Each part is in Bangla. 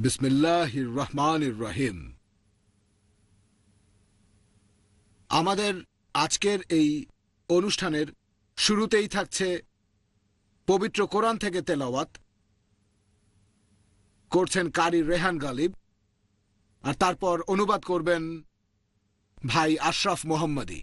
বিসমিল্লাহ রহমান রহিম। আমাদের আজকের এই অনুষ্ঠানের শুরুতেই থাকছে পবিত্র কোরআন থেকে তেলাওয়াত। করছেন কারি রেহান গালিব। আর তারপর অনুবাদ করবেন ভাই আশরাফ মোহাম্মদী।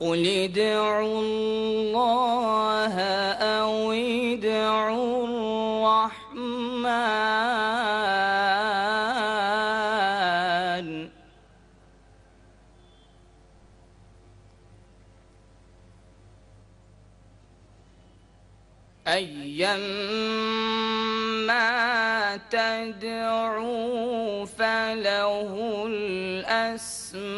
قل ادعوا الله أو ادعوا الرحمن أيما تدعوا فله الأسماء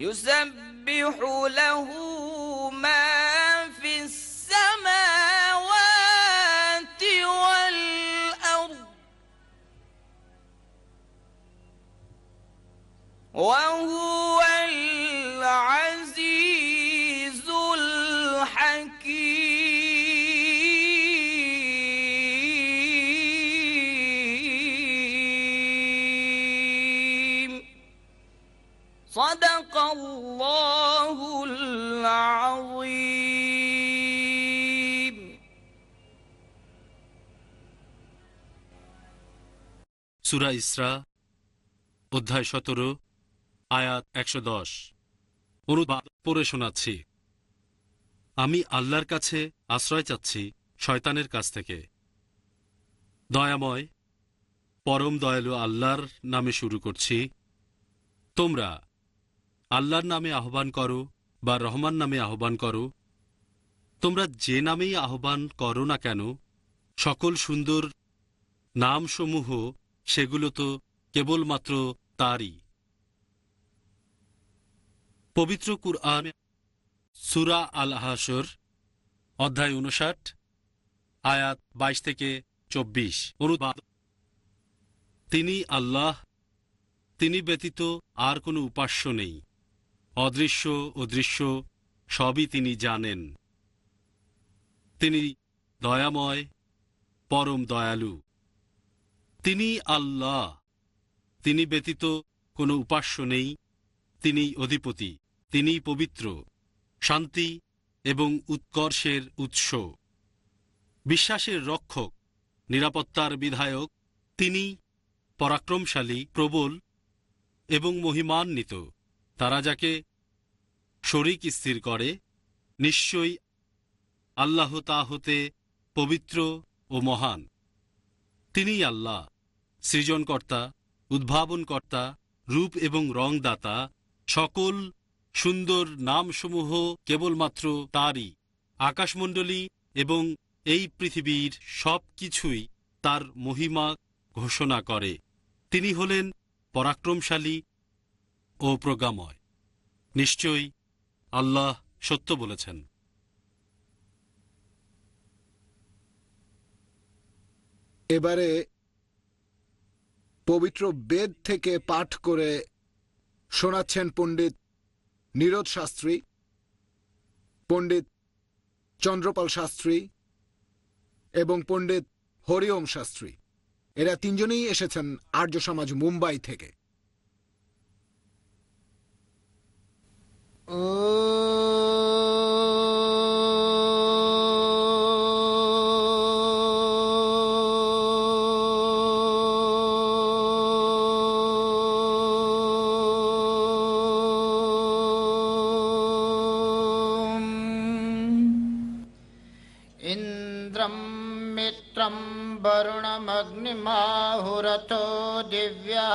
يسبح له ما সুরা ইসরা, অধ্যায় সতেরো, আয়াত একশো দশ। অনুবাদ পড়ে শোনাচ্ছি। আমি আল্লাহর কাছে আশ্রয় চাচ্ছি শয়তানের কাছ থেকে। দয়াময়, পরম দয়ালু আল্লাহর নামে শুরু করছি। তোমরা আল্লাহর নামে আহ্বান করো বা রহমান নামে আহ্বান করো। তোমরা যে নামেই আহ্বান করো না কেন, সকল সুন্দর নামসমূহ সেগুলো তো কেবলমাত্র তারই। পবিত্র কুরআন, সুরা আল হাসর অধ্যায় উনষাট আয়াত বাইশ থেকে চব্বিশ। অনুবাদ, তিনি আল্লাহ, তিনি ব্যতীত আর কোনো উপাস্য নেই। অদৃশ্য ও দৃশ্য সবই তিনি জানেন। তিনি দয়াময়, পরম দয়ালু। তিনি আল্লাহ। তিনি ব্যতীত কোনো উপাস্য নেই। তিনি অধিপতি। তিনি পবিত্র। শান্তি এবং উৎকর্ষের উৎস। বিশ্বাসের রক্ষক, নিরাপত্তার বিধায়ক, তিনি পরাক্রমশালী, প্রবল এবং মহিমান্বিত। তারা যাকে শরিক স্থির করে, নিশ্চয়ই আল্লাহ তা হতে পবিত্র ও মহান। তিনিই আল্লাহ। সৃজনকর্তা, উদ্ভাবনকর্তা, রূপ এবং রংদাতা, সকল সুন্দর নামসমূহ কেবলমাত্র তারই। আকাশমণ্ডলী এবং এই পৃথিবীর সব কিছুই তার মহিমা ঘোষণা করে। তিনি হলেন পরাক্রমশালী ও প্রজ্ঞাময়। নিশ্চয়ই আল্লাহ সত্য বলেছেন। এবারে পবিত্র বেদ থেকে পাঠ করে শোনাচ্ছেন পণ্ডিত নীরজ শাস্ত্রী, পণ্ডিত চন্দ্রপাল শাস্ত্রী এবং পণ্ডিত হরিওম শাস্ত্রী। এরা তিনজনেই এসেছেন আর্য সমাজ মুম্বাই থেকে। ও वरुणमग्निमाहुरथो दिव्या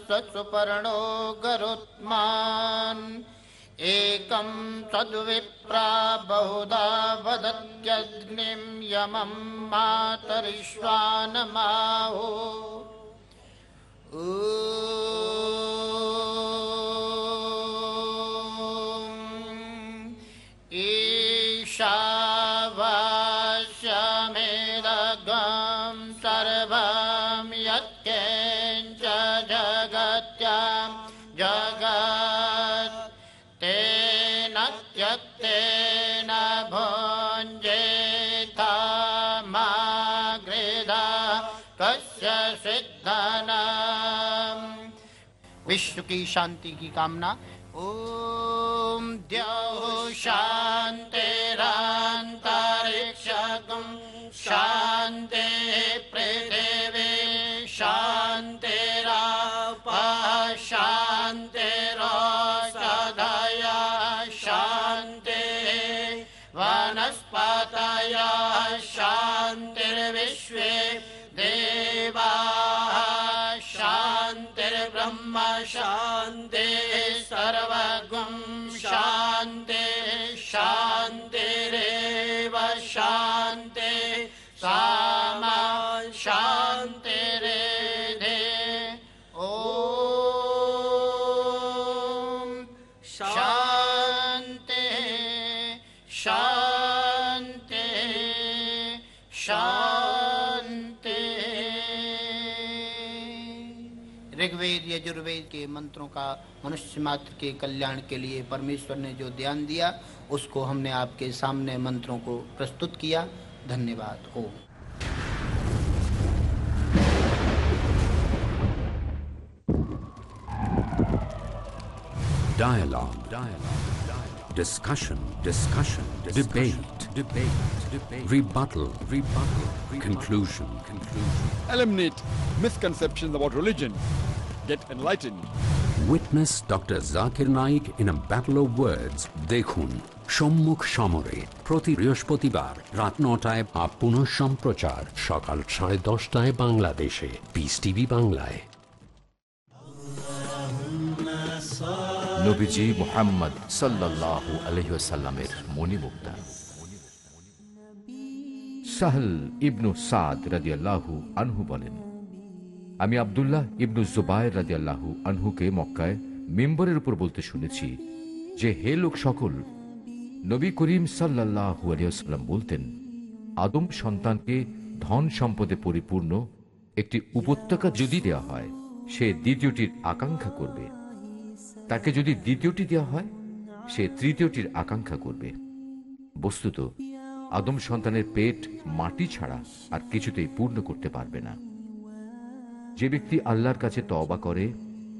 स्वसुपर्णो गरुत्मान्। एकं तद्विप्रा बहुधा वदत्यग्निं यमं मातरिश्वानमाहो विश्व की शांति की कामना। ओम द्यौ शांतिरान्तरिक्षकं शान्ते पृथिवी शान्तिरापः शान्तिरोषधया शान्ति वनस्पतया। शान्तिर्विश्वे देवाः। शान्ति सर्वगुं शान्ति शान्तिरेव शान्ति। सामा यजुर्वेद के मंत्रों का मनुष्य मात्र के कल्याण के लिए परमेश्वर ने जो ध्यान दिया उसको हमने आपके सामने मंत्रों को प्रस्तुत किया धन्यवाद ओम Dialogue. Dialogue. Dialogue. Discussion. Discussion. Discussion. Debate. Debate. Debate. Rebuttal. Rebuttal. Rebuttal. Conclusion. Conclusion. Eliminate misconceptions about religion. Get enlightened. Witness Dr. Zakir Naik in a battle of words. দেখুন সম্মুখ সমরে প্রতি বৃহস্পতিবার রাত নটায় বা পুনঃ সম্প্রচার সকাল সাড়ে দশটায় বাংলাদেশে পিস টিভি বাংলায় নবীজি মোহাম্মদ সাল্লাল্লাহু আলহিসাল্লামের মণিমুক্তা সাহল ইবনু সাদ রাদিয়াল্লাহু আনহু বলেন আমি আবদুল্লাহ ইবনু জুবায়ের রাদিয়াল্লাহু আনহুকে মক্কায় মেম্বরের উপর বলতে শুনেছি যে, হে লোক সকল, নবী করিম সাল্লাল্লাহু আলিয়াল্লাম বলতেন, আদম সন্তানকে ধন সম্পদে পরিপূর্ণ একটি উপত্যকা যদি দেওয়া হয়, সে দ্বিতীয়টির আকাঙ্ক্ষা করবে। তাকে যদি দ্বিতীয়টি দেওয়া হয়, সে তৃতীয়টির আকাঙ্ক্ষা করবে। বস্তুত, আদম সন্তানের পেট মাটি ছাড়া আর কিছুতেই পূর্ণ করতে পারবে না। যে ব্যক্তি আল্লাহর কাছে তবা করে,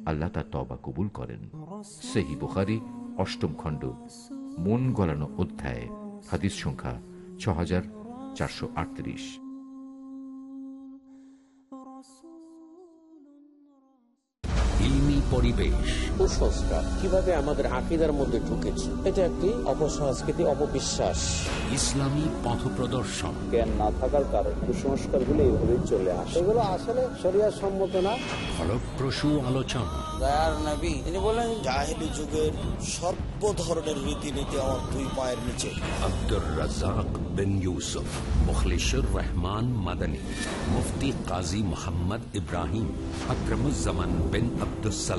আল্লাহ তার তবা কবুল করেন। সেহি বুখারি, অষ্টম খণ্ড, মন গলানো অধ্যায়, হাদিস সংখ্যা ছ হাজার চারশো আটত্রিশ। পরিবেশ। কুসংস্কার কীভাবে আমাদের আকিদার মধ্যে ঢুকেছে এটা একটি অপসংস্কৃতি অপবিশ্বাস। ইসলামী পথ প্রদর্শন। জ্ঞান না থাকার কারণে কুসংস্কারগুলো এইভাবে চলে আসে। এগুলো আসলে শরিয়া সম্মত না। ফলপ্রসূ আলোচনা। নবী তিনি বলেন জাহেলি যুগের সর্ব ধরনের রীতিনীতি আমার দুই পায়ের নিচে। আব্দুর রাজাক বিন ইউসুফ মুখলিশুর রহমান মাদানী মুফতি কাজী মোহাম্মদ ইব্রাহিম আকরমুজ্জামান বিন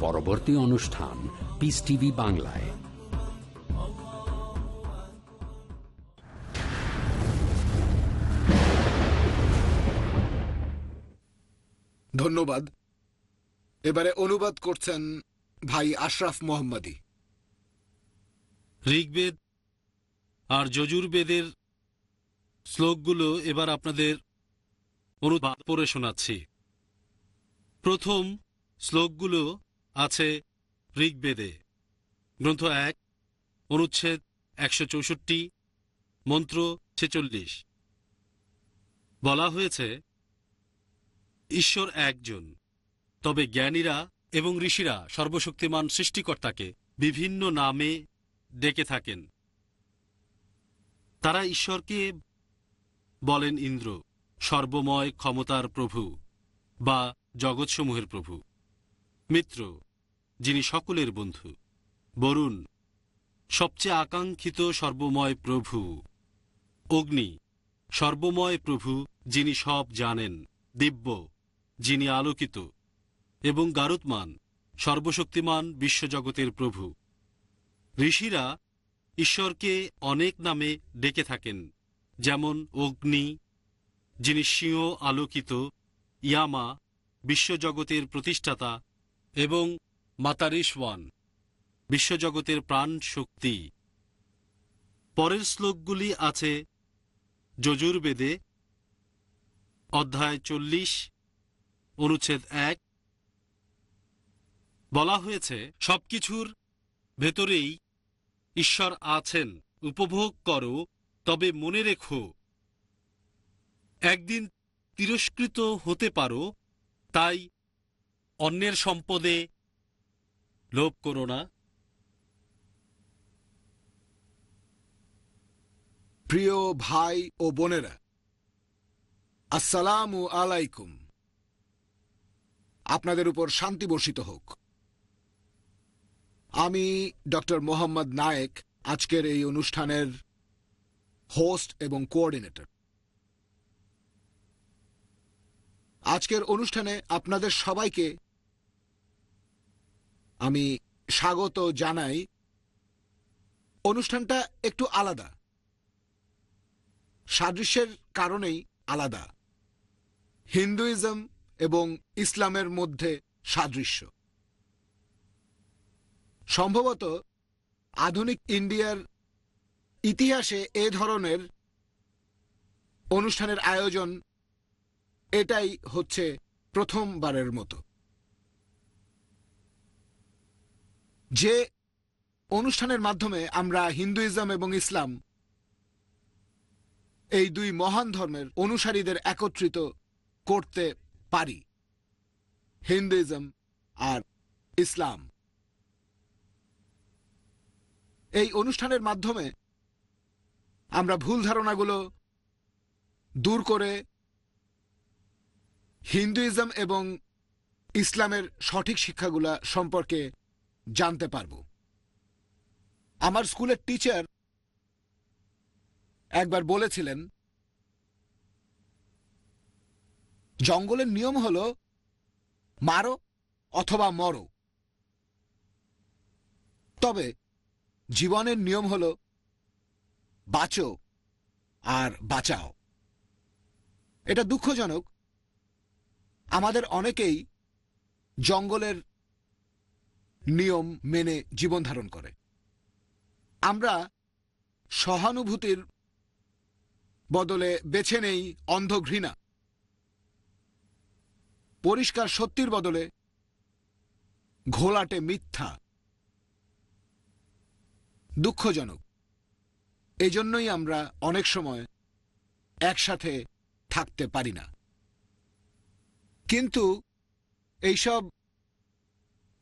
পরবর্তী অনুষ্ঠান পিস টিভি বাংলায়। ধন্যবাদ। এবারে অনুবাদ করছেন ভাই আশরাফ মোহাম্মদী। ঋগ্বেদ আর যজুর্বেদের শ্লোকগুলো এবার আপনাদের অনুবাদ পড়ে শোনাচ্ছি। প্রথম শ্লোকগুলো আছে ঋগ্বেদে। গ্রন্থ এক, অনুচ্ছেদ একশো চৌষট্টি, মন্ত্র ছেচল্লিশ। বলা হয়েছে, ঈশ্বর একজন, তবে জ্ঞানীরা এবং ঋষিরা সর্বশক্তিমান সৃষ্টিকর্তাকে বিভিন্ন নামে ডেকে থাকেন। তারা ঈশ্বরকে বলেন ইন্দ্র, সর্বময় ক্ষমতার প্রভু বা জগৎসমূহের প্রভু, মিত্র যিনি সকলের বন্ধু। বরুণ, সবচেয়ে আকাঙ্ক্ষিত সর্বময় প্রভু। অগ্নি, সর্বময় প্রভু, যিনি সব জানেন। দিব্য, যিনি আলোকিত। এবং গারুতমান সর্বশক্তিমান বিশ্বজগতের প্রভু। ঋষিরা ঈশ্বরকে অনেক নামে ডেকে থাকেন, যেমন অগ্নি, যিনি সিংহ আলোকিত, ইয়ামা, বিশ্বজগতের প্রতিষ্ঠাতা, এবং মাতারিশওয়ান বিশ্বজগতের প্রাণ শক্তি। পরের শ্লোকগুলি আছে যজুর্বেদে, অধ্যায় চল্লিশ, অনুচ্ছেদ এক। বলা হয়েছে, সবকিছুর ভেতরেই ঈশ্বর আছেন, উপভোগ করো, তবে মনে রেখো। একদিন তিরস্কৃত হতে পারো, তাই অন্যের সম্পদে লোভ করো না। প্রিয় ভাই ও বোনেরা, আসসালামু আলাইকুম। আপনাদের উপর শান্তি বর্ষিত হোক। আমি ডক্টর মোহাম্মদ নায়েক, আজকের এই অনুষ্ঠানের হোস্ট এবং কোঅর্ডিনেটর। আজকের অনুষ্ঠানে আপনাদের সবাইকে আমি স্বাগত জানাই। অনুষ্ঠানটা একটু আলাদা। সাদৃশ্যের কারণেই আলাদা। হিন্দুইজম এবং ইসলামের মধ্যে সাদৃশ্য। সম্ভবত আধুনিক ইন্ডিয়ার ইতিহাসে এ ধরনের অনুষ্ঠানের আয়োজন এটাই হচ্ছে প্রথমবারের মতো। যে অনুষ্ঠানের মাধ্যমে আমরা হিন্দুইজম এবং ইসলাম এই দুই মহান ধর্মের অনুসারীদের একত্রিত করতে পারি। হিন্দুইজম আর ইসলাম। এই অনুষ্ঠানের মাধ্যমে আমরা ভুল ধারণাগুলো দূর করে হিন্দুইজম এবং ইসলামের সঠিক শিক্ষাগুলা সম্পর্কে জানতে পারব। আমার স্কুলের টিচার একবার বলেছিলেন, জঙ্গলের নিয়ম হল মারো অথবা মরো। তবে জীবনের নিয়ম হল বাঁচো আর বাঁচাও। এটা দুঃখজনক। আমাদের অনেকেই জঙ্গলের নিয়ম মেনে জীবন ধারণ করে। আমরা সহানুভূতির বদলে বেছে নেই অন্ধ ঘৃণা পরিষ্কার সত্যির বদলে ঘোলাটে মিথ্যা। দুঃখজনক। এই জন্যই আমরা অনেক সময় একসাথে থাকতে পারি না। কিন্তু এইসব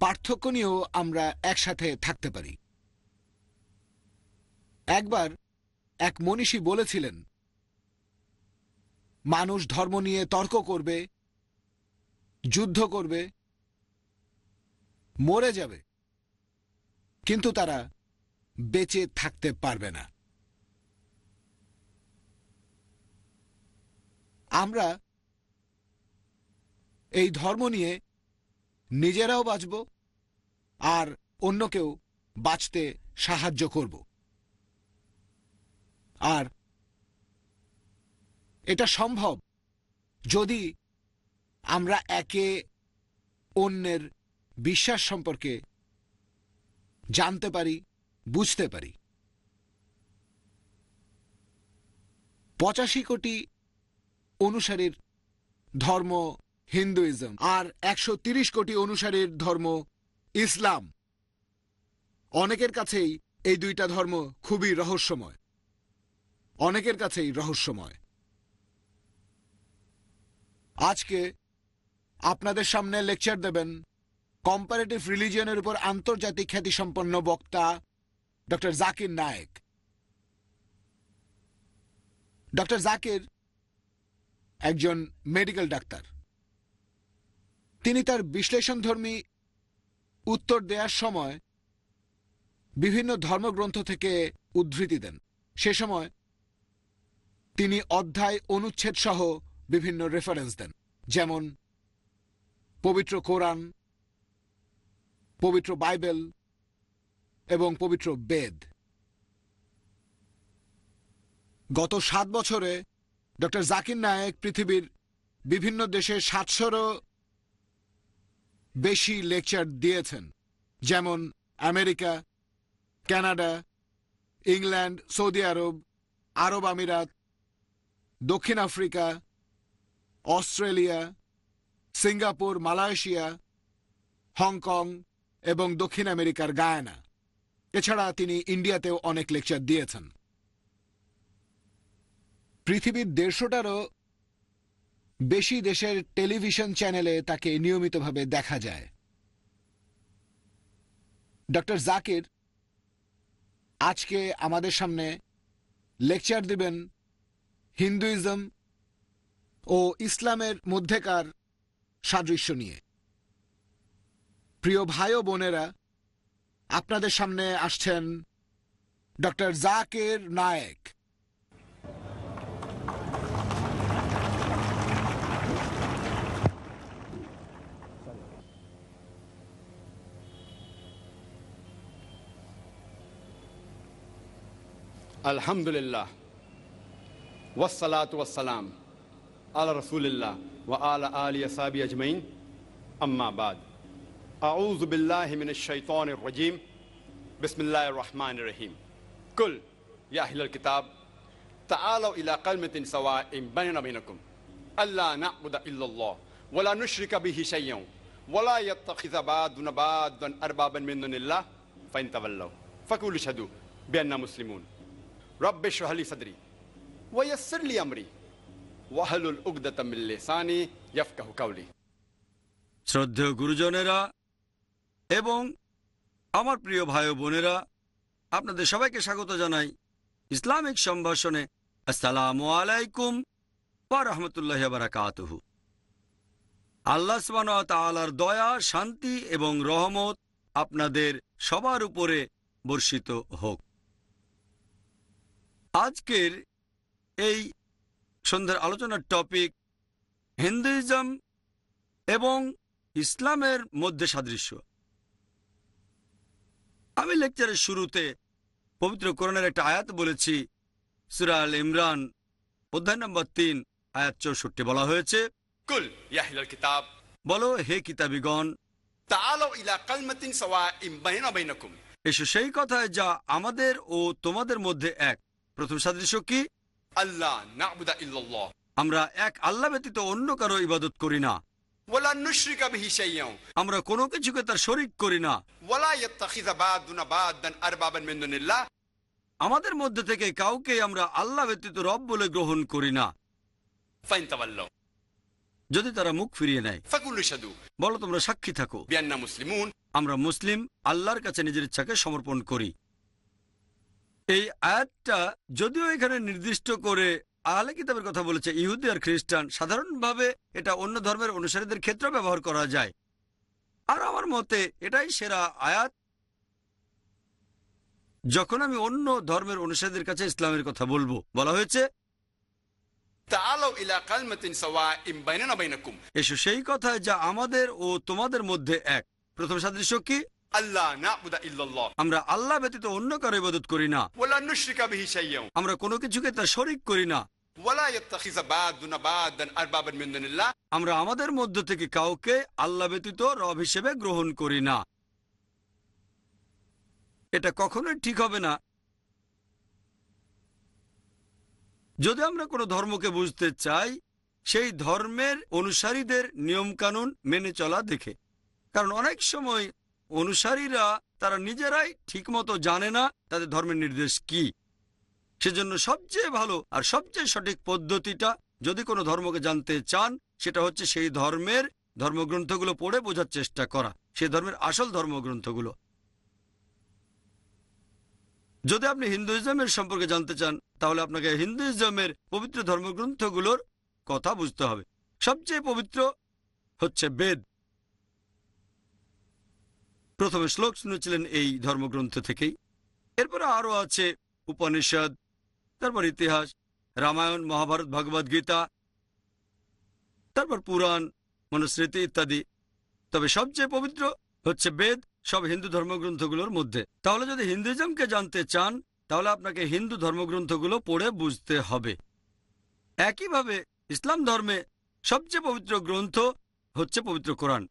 পার্থক্য নিয়েও আমরা একসাথে থাকতে পারি। একবার এক মনীষী বলেছিলেন, মানুষ ধর্ম নিয়ে তর্ক করবে, যুদ্ধ করবে, মরে যাবে, কিন্তু তারা বেঁচে থাকতে পারবে না। আমরা এই ধর্ম নিয়ে নিজেরাও বাঁচব আর অন্যকেও বাঁচতে সাহায্য করব। আর এটা সম্ভব যদি আমরা একে অন্যের বিশ্বাস সম্পর্কে জানতে পারি, বুঝতে পারি। পঁচাশি কোটি অনুসারীর ধর্ম হিন্দুইজম আর একশো কোটি অনুসারীর ধর্ম ইসলাম। অনেকের কাছেই এই দুইটা ধর্ম খুবই রহস্যময়। অনেকের কাছেই রহস্যময়। আজকে আপনাদের সামনে লেকচার দেবেন কম্পারেটিভ রিলিজিয়নের উপর আন্তর্জাতিক খ্যাতিসম্পন্ন বক্তা ডক্টর জাকির নায়েক। ডক্টর জাকির একজন মেডিকেল ডাক্তার। তিনি তার বিশ্লেষণধর্মী উত্তর দেওয়ার সময় বিভিন্ন ধর্মগ্রন্থ থেকে উদ্ধৃতি দেন। সে সময় তিনি অধ্যায় অনুচ্ছেদ সহ বিভিন্ন রেফারেন্স দেন, যেমন পবিত্র কোরআন, পবিত্র বাইবেল এবং পবিত্র বেদ। গত সাত বছরে ডক্টর জাকির নায়েক পৃথিবীর বিভিন্ন দেশে সাতশোরও বেশি লেকচার দিয়েছেন। যেমন America, Canada, England, Saudi Arab Arab Emirates, দক্ষিণ Africa, Australia, Singapore, Malaysia, Hong Kong এবং দক্ষিণ আমেরিকার গায়ানা। এছাড়া তিনি ইন্ডিয়াতেও অনেক লেকচার দিয়েছেন। পৃথিবীর দেড়শোটারও বেশি দেশের টেলিভিশন চ্যানেলে তাকে নিয়মিতভাবে দেখা যায়। ডক্টর জাকির আজকে আমাদের সামনে লেকচার দিবেন হিন্দুইজম ও ইসলামের মধ্যেকার সাদৃশ্য নিয়ে। প্রিয় ভাই ও বোনেরা, আপনাদের সামনে আসছেন ডক্টর জাকের নায়েক। الحمد لله والصلاة والسلام على رسول الله وعلى آله وصحبه أجمعين. أما بعد أعوذ بالله من الشيطان الرجيم. بسم الله الرحمن الرحيم. كل يا أهل الكتاب تعالوا إلى قلمة سواء بيننا بينكم ألا نعبد إلا الله ولا نشرك به شيئا ولا يتخذ بعضنا بعضا أربابا من دون الله. فإن تولوا فقولوا اشهدوا بأننا مسلمون. রব্বে কাউলি শ্রদ্ধেয় গুরুজনেরা এবং আমার প্রিয় ভাই বোনেরা, আপনাদের সবাইকে স্বাগত জানাই ইসলামিক সম্ভাষণে। আসসালাম আলাইকুম বা রহমতুল্লাহ বারাকাত আল্লাহ সবান তালার দয়া, শান্তি এবং রহমত আপনাদের সবার উপরে বর্ষিত হোক। আজকের এই সন্ধ্যার আলোচনার টপিক হিন্দুইজম এবং ইসলামের মধ্যে সাদৃশ্য। আমি লেকচারের শুরুতে পবিত্র কোরআনের একটা আয়াত বলেছি সুরা আল ইমরান অধ্যায় নম্বর তিন আয়াত চৌষট্টি বলা হয়েছে কুল কিতাব। বলো হে কিতাবিগণ এসো সেই কথায় যা আমাদের ও তোমাদের মধ্যে এক। প্রথম সাদৃশ্য কি? আল্লাহ আমরা এক আল্লাহ ব্যতীত অন্য কারও ইবাদত করি না। আমরা কোনো কিছুকে তার শরিক করি না। আমাদের মধ্যে থেকে কাউকে আমরা আল্লাহ ব্যতীত রব বলে গ্রহণ করি না। যদি তারা মুখ ফিরিয়ে নেয়। বলো তোমরা সাক্ষী থাকো। আমরা মুসলিম আল্লাহর কাছে নিজের ইচ্ছাকে সমর্পণ করি। এই আয়াতটা যদিও এখানে নির্দিষ্ট করে আহলে কিতাবের কথা বলেছে ইহুদি আর খ্রিস্টান সাধারণভাবে এটা অন্য ধর্মের অনুসারীদের ক্ষেত্রে ব্যবহার করা যায়। আর আমার মতে এটাই সেরা আয়াত। যখন আমি অন্য ধর্মের অনুসারীদের কাছে ইসলামের কথা বলব বলা হয়েছে এসো সেই কথায় যা আমাদের ও তোমাদের মধ্যে এক। প্রথম সাদৃশ্য কি? আল্লাহ ইল্লাল্লাহ। আমরা আল্লাহ ব্যতীত অন্য কারও ইবাদত করি না। ওয়ালা নুশরিকা বিহি আমরা কোনো কিছুকে তার শরিক করি না। ওয়ালা ইয়াত্তাখিযা বা'দুনা বা'দান আরবাবান মিন দুনিল্লাহ। আমরা আমাদের মধ্য থেকে কাউকে আল্লাহ ব্যতীত রব হিসেবে গ্রহণ করি না। এটা কখনোই ঠিক হবে না। যদি আমরা কোনো ধর্মকে বুঝতে চাই সেই ধর্মের অনুসারীদের নিয়মকানুন মেনে চলা দেখে। কারণ অনেক সময় অনুসারীরা তারা নিজেরাই ঠিকমতো জানে না তাদের ধর্মের নির্দেশ কি। সেজন্য সবচেয়ে ভালো আর সবচেয়ে সঠিক পদ্ধতিটা যদি কোনো ধর্মকে জানতে চান, সেটা হচ্ছে সেই ধর্মের ধর্মগ্রন্থগুলো পড়ে বোঝার চেষ্টা করা, সেই ধর্মের আসল ধর্মগ্রন্থগুলো। যদি আপনি হিন্দুইজমের সম্পর্কে জানতে চান, তাহলে আপনাকে হিন্দুইজমের পবিত্র ধর্মগ্রন্থগুলোর কথা বুঝতে হবে। সবচেয়ে পবিত্র হচ্ছে বেদ। প্রথমে শ্লোক শুনেছিলেন এই ধর্মগ্রন্থ থেকেই। এরপরে আরও আছে উপনিষদ, তারপর ইতিহাস, রামায়ণ, মহাভারত ভগবদ গীতা, তারপর পুরাণ, মনুস্মৃতি ইত্যাদি। তবে সবচেয়ে পবিত্র হচ্ছে বেদ, সব হিন্দু ধর্মগ্রন্থগুলোর মধ্যে। তাহলে যদি হিন্দুইজমকে জানতে চান, তাহলে আপনাকে হিন্দু ধর্মগ্রন্থগুলো পড়ে বুঝতে হবে। একইভাবে ইসলাম ধর্মে সবচেয়ে পবিত্র গ্রন্থ হচ্ছে পবিত্র কোরআন।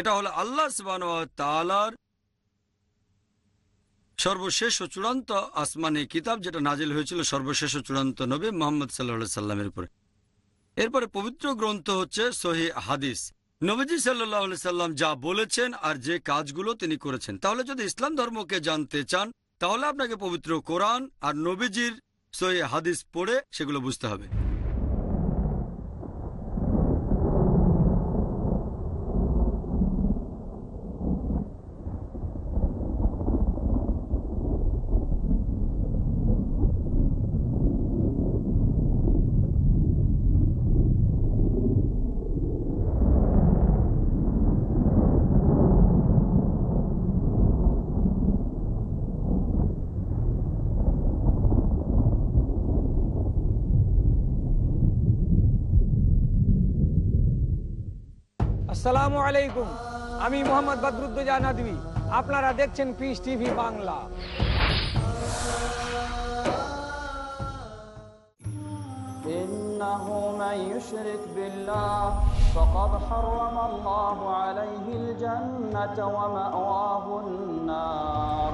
এটা হলো আল্লাহ তালার সর্বশেষ ও চূড়ান্ত আসমানি কিতাব, যেটা নাজিল হয়েছিল সর্বশেষ ও চূড়ান্ত নবী মোহাম্মদ সাল্লাহ সাল্লামের উপরে। এরপরে পবিত্র গ্রন্থ হচ্ছে সহি হাদিস। নবীজি সাল্লাহ সাল্লাম যা বলেছেন আর যে কাজগুলো তিনি করেছেন। তাহলে যদি ইসলাম ধর্মকে জানতে চান, তাহলে আপনাকে পবিত্র কোরআন আর নবীজির সহি হাদিস পড়ে সেগুলো বুঝতে হবে। আসসালামু আলাইকুম আমি মোহাম্মদ বদরুদ্দোজা নদী আপনারা দেখছেন পিস টিভি বাংলা إنه من يشرك بالله فقد حرم الله عليه الجنة ومأواه النار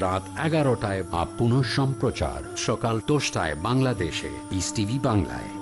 রাত এগারোটায় বা পুনঃ সম্প্রচার সকাল দশটায় বাংলাদেশে ইস টিভি বাংলায়।